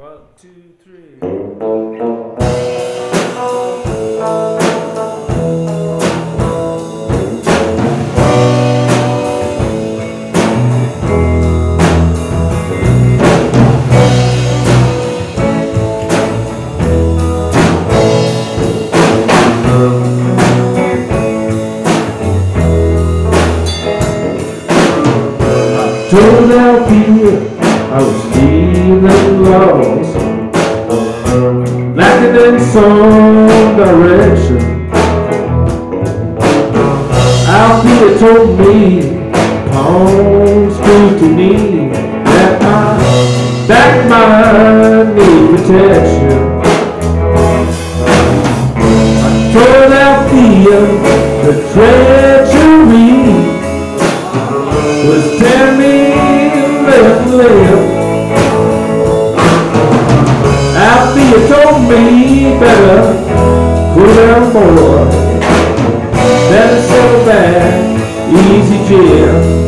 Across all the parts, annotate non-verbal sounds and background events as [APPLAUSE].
One, two, three. live. After you told me better, could have more than a silverback easy chair.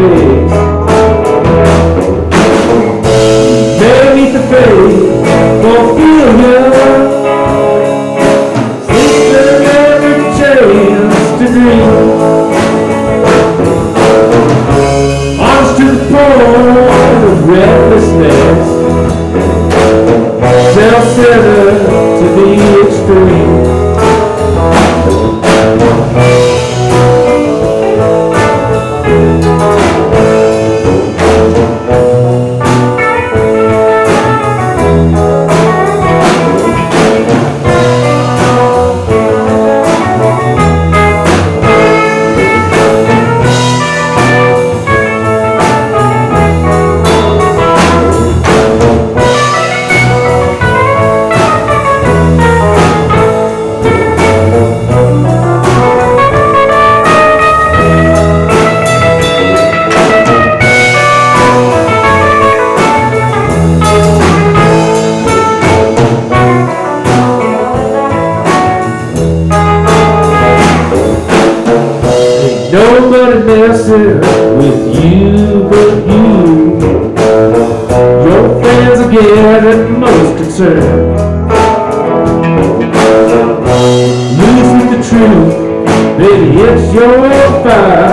face serve. Listen the truth, baby, it's your fire.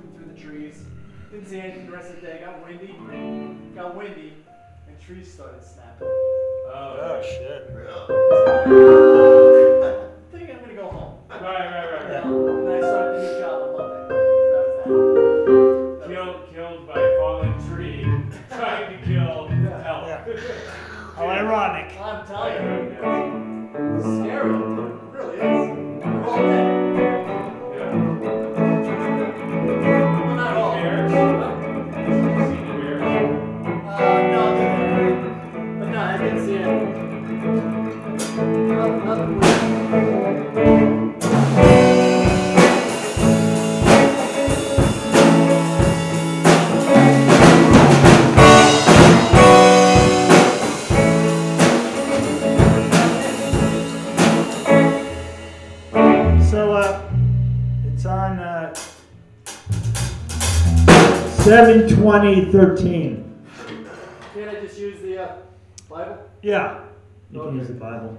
shooting through the trees. Didn't see anything the rest of the day. Got windy, got windy, and trees started snapping. Oh, oh shit. [LAUGHS] I think I'm gonna go home. Right, right, right. right. Yeah. Iowa. It's on uh, 72013. Can I just use the uh, Bible? Yeah, you okay. can use the Bible.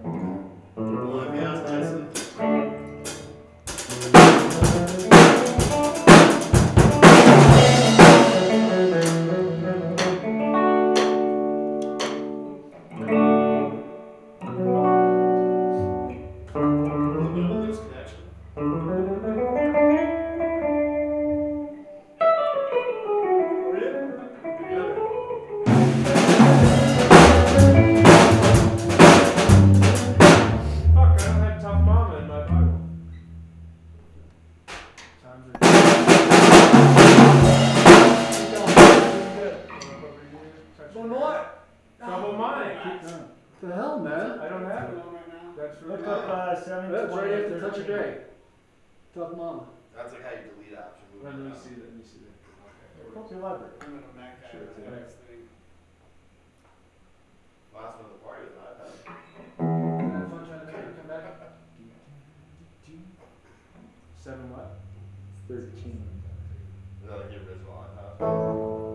That's. Look up uh, seven. That's right touch of day. Tough mama. That's like how you delete option. Let me see that. Let me see that. What's your library? I'm Mac sure. Next thing. Last one of the party was an iPad. Fun trying to come back. Seven what? Thirteen. That'll give it as well.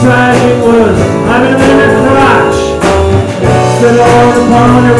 tragic was, I'm in a minute to watch. Upon a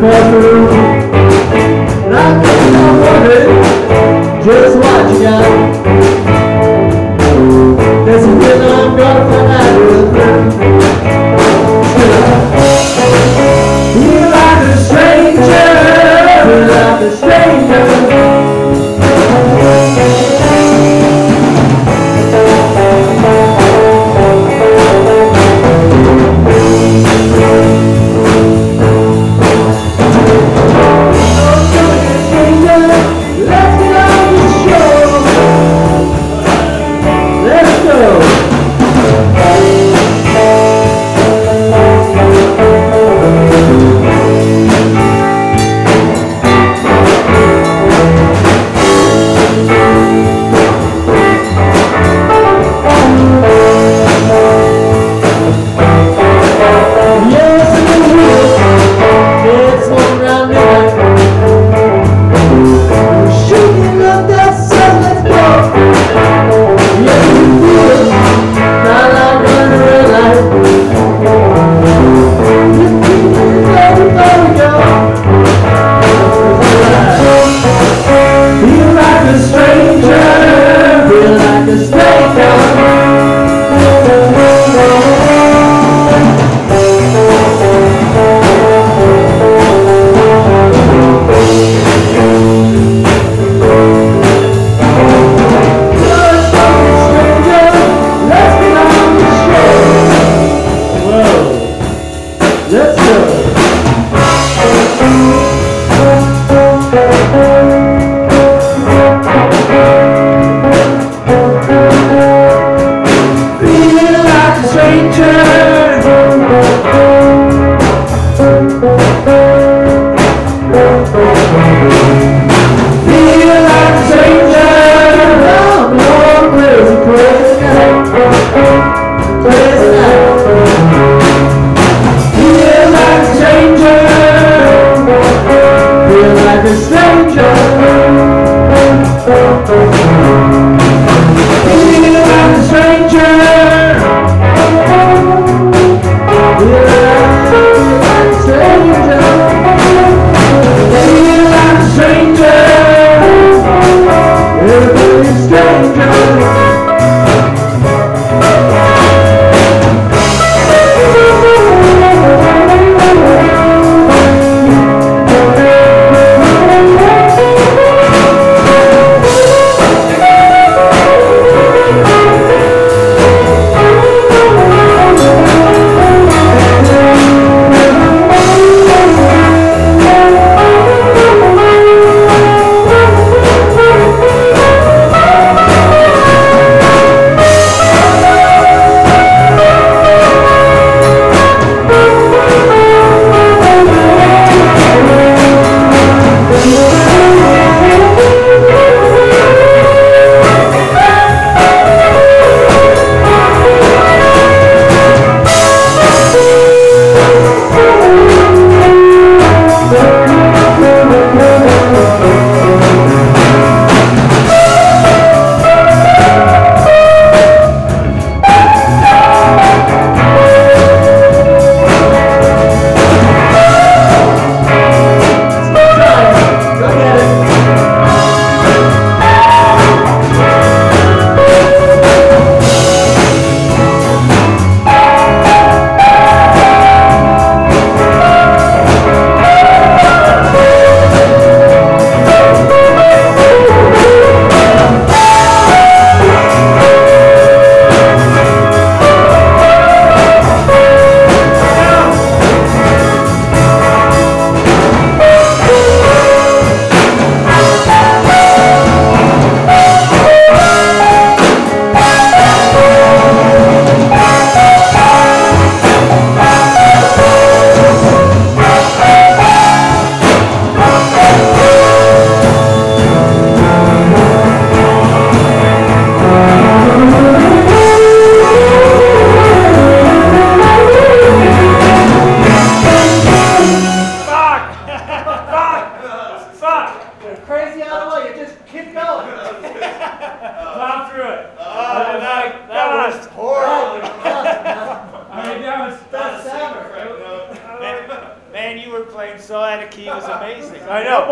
nights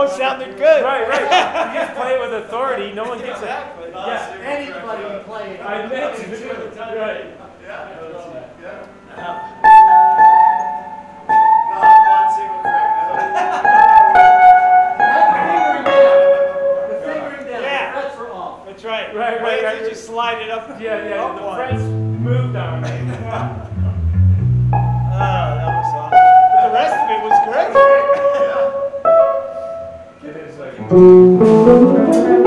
know. sounded good. Right, right. You just play it with authority. No one gets it. Exactly. Yeah. Anybody can play it. I mentioned it. Right. Yeah. Yeah. Not one single crack. That fingering down. The fingering down. Yeah. The frets were off. That's right. Right, right, Wait right. till you slide it up. Yeah, yeah. up The one. French moved on me. Oh, ah, that was awesome. But the rest of it was great. No. Yeah. It is like.